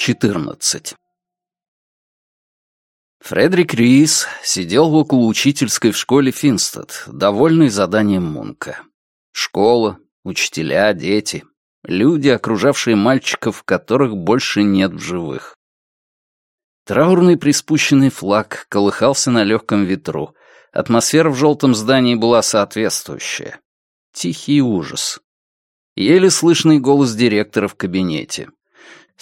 14. Фредерик Рис сидел около учительской в школе Финстед, довольный заданием Мунка. Школа, учителя, дети, люди, окружавшие мальчиков, которых больше нет в живых. Траурный приспущенный флаг колыхался на легком ветру. Атмосфера в желтом здании была соответствующая. Тихий ужас. Еле слышный голос директора в кабинете.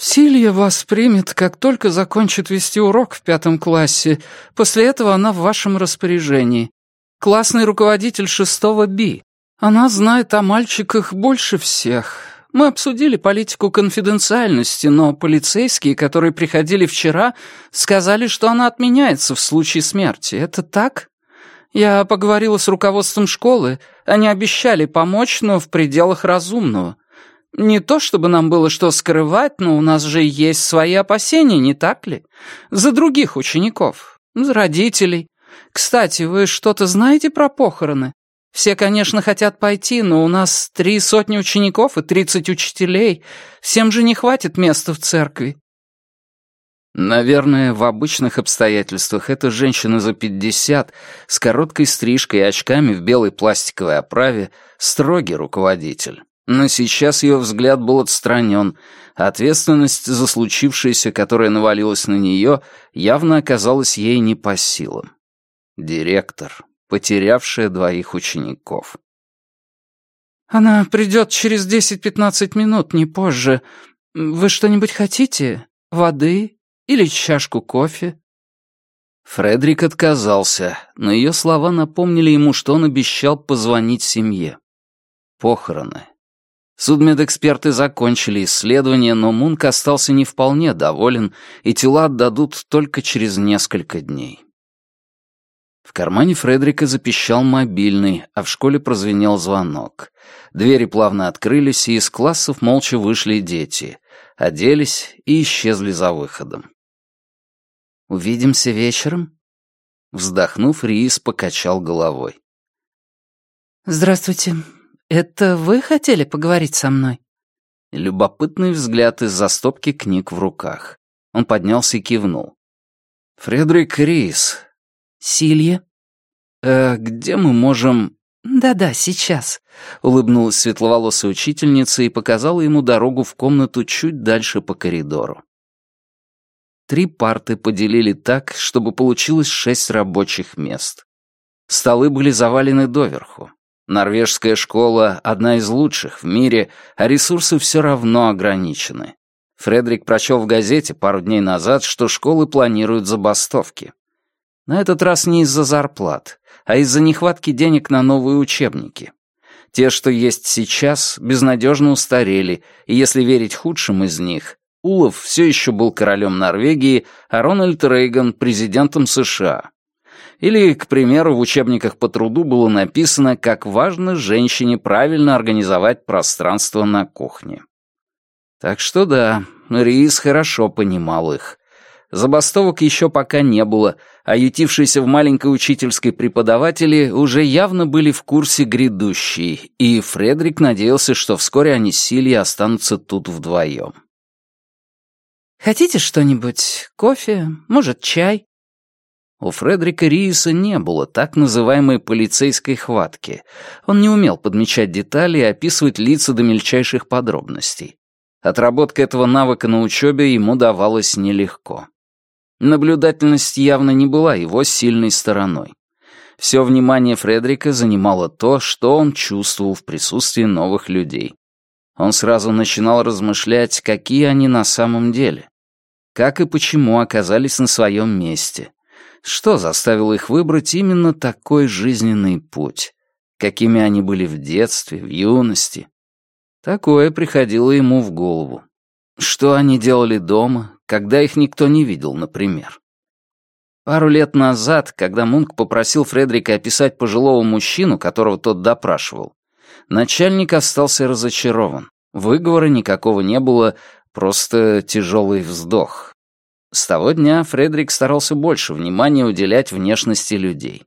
«Силья вас примет, как только закончит вести урок в пятом классе. После этого она в вашем распоряжении. Классный руководитель шестого Би. Она знает о мальчиках больше всех. Мы обсудили политику конфиденциальности, но полицейские, которые приходили вчера, сказали, что она отменяется в случае смерти. Это так? Я поговорила с руководством школы. Они обещали помочь, но в пределах разумного. Не то чтобы нам было что скрывать, но у нас же есть свои опасения, не так ли? За других учеников, за родителей. Кстати, вы что-то знаете про похороны? Все, конечно, хотят пойти, но у нас три сотни учеников и тридцать учителей. Всем же не хватит места в церкви. Наверное, в обычных обстоятельствах эта женщина за пятьдесят, с короткой стрижкой и очками в белой пластиковой оправе, строгий руководитель. Но сейчас ее взгляд был отстранен, а ответственность за случившееся, которая навалилась на нее, явно оказалась ей не по силам. Директор, потерявшая двоих учеников. «Она придет через десять-пятнадцать минут, не позже. Вы что-нибудь хотите? Воды или чашку кофе?» Фредерик отказался, но ее слова напомнили ему, что он обещал позвонить семье. Похороны. Судмедэксперты закончили исследование, но Мунк остался не вполне доволен, и тела отдадут только через несколько дней. В кармане Фредерика запищал мобильный, а в школе прозвенел звонок. Двери плавно открылись, и из классов молча вышли дети, оделись и исчезли за выходом. «Увидимся вечером?» Вздохнув, Риис покачал головой. «Здравствуйте. «Это вы хотели поговорить со мной?» Любопытный взгляд из-за стопки книг в руках. Он поднялся и кивнул. «Фредерик Рис». «Силья?» «Э, где мы можем...» «Да-да, сейчас», — улыбнулась светловолосая учительница и показала ему дорогу в комнату чуть дальше по коридору. Три парты поделили так, чтобы получилось шесть рабочих мест. Столы были завалены доверху. Норвежская школа — одна из лучших в мире, а ресурсы все равно ограничены. Фредерик прочел в газете пару дней назад, что школы планируют забастовки. На этот раз не из-за зарплат, а из-за нехватки денег на новые учебники. Те, что есть сейчас, безнадежно устарели, и если верить худшим из них, Улов все еще был королем Норвегии, а Рональд Рейган — президентом США. Или, к примеру, в учебниках по труду было написано, как важно женщине правильно организовать пространство на кухне. Так что да, Рис хорошо понимал их. Забастовок еще пока не было, а ютившиеся в маленькой учительской преподаватели уже явно были в курсе грядущей, и Фредерик надеялся, что вскоре они с Сильей останутся тут вдвоем. «Хотите что-нибудь? Кофе? Может, чай?» У Фредерика Риеса не было так называемой полицейской хватки. Он не умел подмечать детали и описывать лица до мельчайших подробностей. Отработка этого навыка на учебе ему давалась нелегко. Наблюдательность явно не была его сильной стороной. Все внимание Фредерика занимало то, что он чувствовал в присутствии новых людей. Он сразу начинал размышлять, какие они на самом деле. Как и почему оказались на своем месте. Что заставило их выбрать именно такой жизненный путь? Какими они были в детстве, в юности? Такое приходило ему в голову. Что они делали дома, когда их никто не видел, например? Пару лет назад, когда Мунк попросил Фредерика описать пожилого мужчину, которого тот допрашивал, начальник остался разочарован. Выговора никакого не было, просто тяжелый вздох. С того дня Фредерик старался больше внимания уделять внешности людей.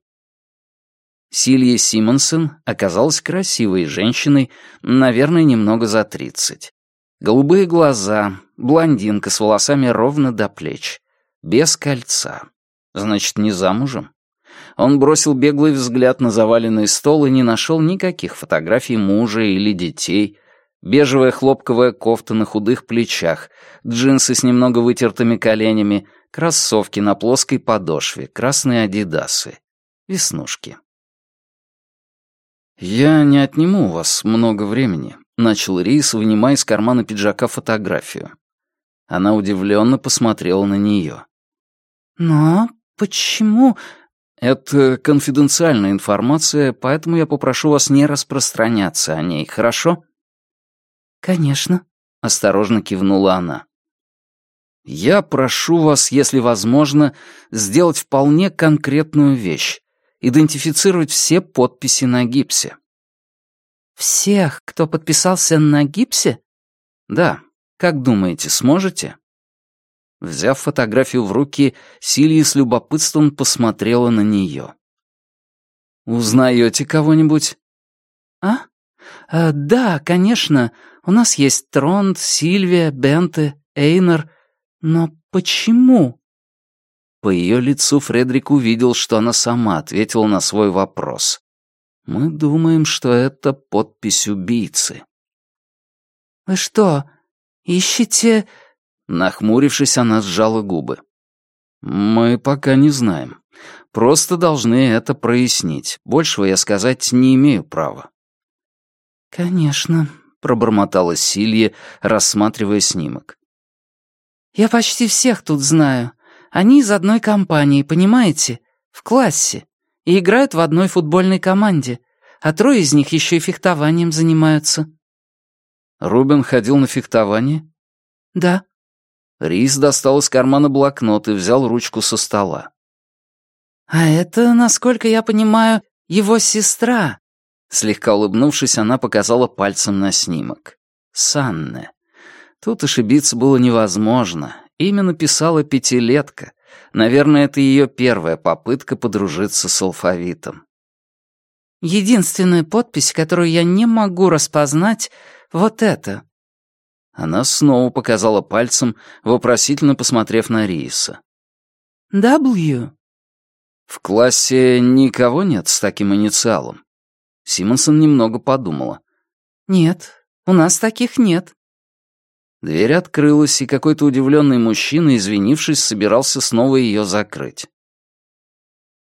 Силья Симонсон оказалась красивой женщиной, наверное, немного за тридцать. Голубые глаза, Блондинка с волосами ровно до плеч. Без кольца. Значит, не замужем? Он бросил беглый взгляд на заваленный стол и не нашел никаких фотографий мужа или детей. Бежевая хлопковая кофта на худых плечах, джинсы с немного вытертыми коленями, кроссовки на плоской подошве, красные адидасы, веснушки. «Я не отниму у вас много времени», — начал Рис, вынимая из кармана пиджака фотографию. Она удивленно посмотрела на нее. «Но почему...» «Это конфиденциальная информация, поэтому я попрошу вас не распространяться о ней, хорошо?» «Конечно», — осторожно кивнула она. «Я прошу вас, если возможно, сделать вполне конкретную вещь идентифицировать все подписи на гипсе. «Всех, кто подписался на гипсе?» «Да. Как думаете, сможете?» Взяв фотографию в руки, Силья с любопытством посмотрела на нее. «Узнаете кого-нибудь?» «А? а? Да, конечно. У нас есть Тронд, Сильвия, Бенте, Эйнер. Но почему?» По ее лицу Фредерик увидел, что она сама ответила на свой вопрос. «Мы думаем, что это подпись убийцы». «Вы что, ищете...» Нахмурившись, она сжала губы. «Мы пока не знаем. Просто должны это прояснить. Большего я сказать не имею права». «Конечно», — пробормотала Силья, рассматривая снимок. «Я почти всех тут знаю. Они из одной компании, понимаете? В классе. И играют в одной футбольной команде. А трое из них еще и фехтованием занимаются». «Рубен ходил на фехтование?» «Да». Рис достал из кармана блокнот и взял ручку со стола. «А это, насколько я понимаю, его сестра». Слегка улыбнувшись, она показала пальцем на снимок. «Санне». Тут ошибиться было невозможно. Имя написала пятилетка. Наверное, это ее первая попытка подружиться с алфавитом. «Единственная подпись, которую я не могу распознать, вот это». Она снова показала пальцем, вопросительно посмотрев на Рииса. «W». «В классе никого нет с таким инициалом?» Симонсон немного подумала. «Нет, у нас таких нет». Дверь открылась, и какой-то удивленный мужчина, извинившись, собирался снова ее закрыть.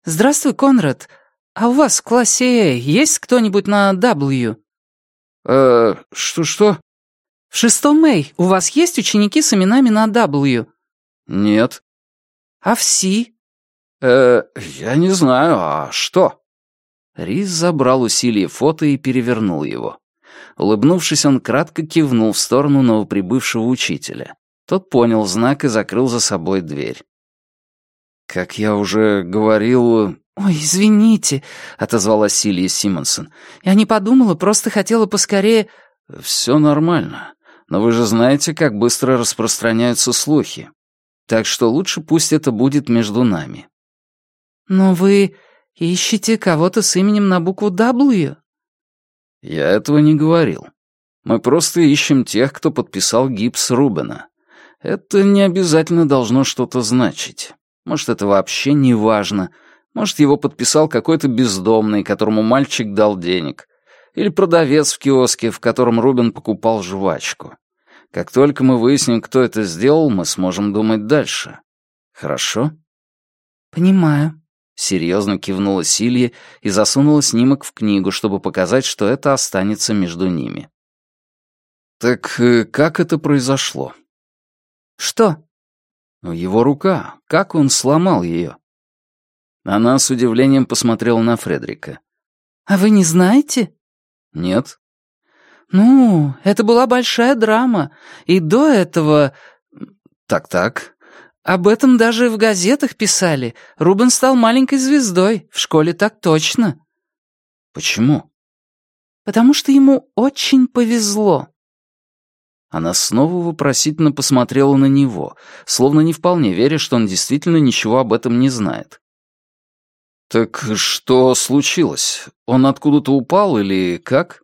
«Здравствуй, Конрад. А у вас в классе А есть кто-нибудь на W?» «Э, что-что?» «В шестом А у вас есть ученики с именами на W?» «Нет». «А в Си?» «Э, я не знаю, а что?» Рис забрал усилие фото и перевернул его. Улыбнувшись, он кратко кивнул в сторону новоприбывшего учителя. Тот понял знак и закрыл за собой дверь. «Как я уже говорил...» «Ой, извините», — отозвалась Силья Симонсон. «Я не подумала, просто хотела поскорее...» «Все нормально, но вы же знаете, как быстро распространяются слухи. Так что лучше пусть это будет между нами». «Но вы ищете кого-то с именем на букву W?» «Я этого не говорил. Мы просто ищем тех, кто подписал гипс Рубена. Это не обязательно должно что-то значить. Может, это вообще не важно. Может, его подписал какой-то бездомный, которому мальчик дал денег. Или продавец в киоске, в котором Рубен покупал жвачку. Как только мы выясним, кто это сделал, мы сможем думать дальше. Хорошо?» «Понимаю», Серьезно кивнула Силья и засунула снимок в книгу, чтобы показать, что это останется между ними. «Так э, как это произошло?» «Что?» «Его рука. Как он сломал ее?» Она с удивлением посмотрела на Фредрика. «А вы не знаете?» «Нет». «Ну, это была большая драма. И до этого...» «Так-так. Об этом даже в газетах писали. Рубен стал маленькой звездой. В школе так точно. Почему? Потому что ему очень повезло. Она снова вопросительно посмотрела на него, словно не вполне веря, что он действительно ничего об этом не знает. «Так что случилось? Он откуда-то упал или как?»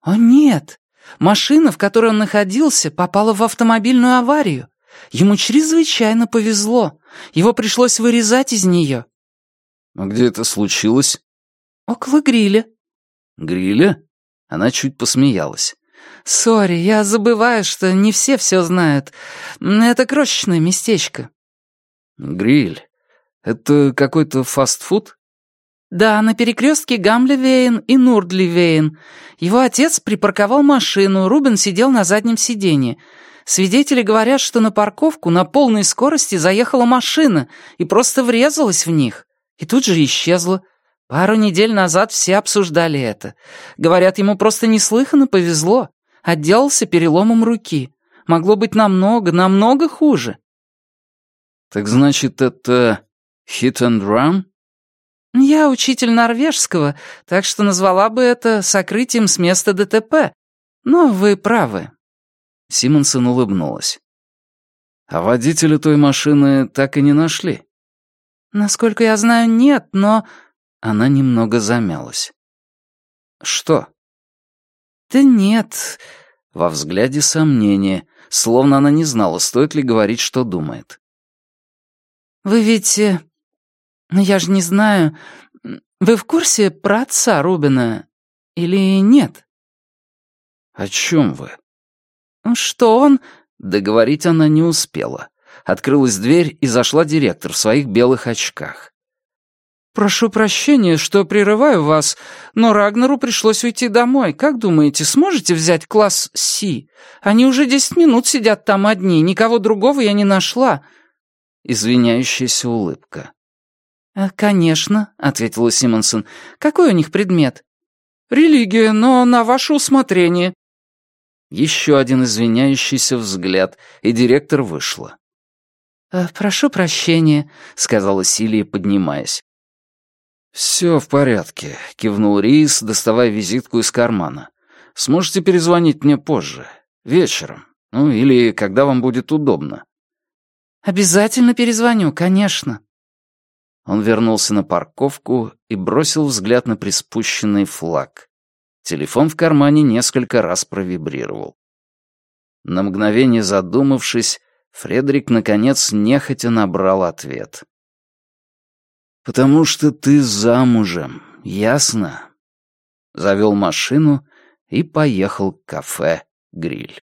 «О, нет. Машина, в которой он находился, попала в автомобильную аварию. Ему чрезвычайно повезло. Его пришлось вырезать из нее. А где это случилось? Около гриля. Гриля? Она чуть посмеялась. «Sorry, я забываю, что не все все знают. Это крошечное местечко». «Гриль? Это какой-то фастфуд?» «Да, на перекрестке Гамлевейн и Нурдливейн. Его отец припарковал машину, Рубин сидел на заднем сиденье. Свидетели говорят, что на парковку на полной скорости заехала машина и просто врезалась в них. И тут же исчезла. Пару недель назад все обсуждали это. Говорят, ему просто неслыханно повезло. Отделался переломом руки. Могло быть намного, намного хуже. Так значит, это hit and run? Я учитель норвежского, так что назвала бы это сокрытием с места ДТП. Но вы правы. Симонсон улыбнулась. А водителя той машины так и не нашли? Насколько я знаю, нет, но... Она немного замялась. Что? Да нет. Во взгляде сомнение, словно она не знала, стоит ли говорить, что думает. Вы ведь... Э, ну, я же не знаю... Вы в курсе про отца Рубина или нет? О чем вы? Что он... Договорить она не успела. Открылась дверь, и зашла директор в своих белых очках. «Прошу прощения, что прерываю вас, но Рагнеру пришлось уйти домой. Как думаете, сможете взять класс Си? Они уже десять минут сидят там одни, никого другого я не нашла». Извиняющаяся улыбка. «Э, «Конечно», — ответила Симонсон. «Какой у них предмет?» «Религия, но на ваше усмотрение». Еще один извиняющийся взгляд, и директор вышла. «Э, «Прошу прощения», — сказала Силия, поднимаясь. «Все в порядке», — кивнул Рис, доставая визитку из кармана. «Сможете перезвонить мне позже, вечером, ну или когда вам будет удобно». «Обязательно перезвоню, конечно». Он вернулся на парковку и бросил взгляд на приспущенный флаг. Телефон в кармане несколько раз провибрировал. На мгновение задумавшись, Фредерик, наконец, нехотя набрал ответ. «Потому что ты замужем, ясно?» Завел машину и поехал к кафе «Гриль».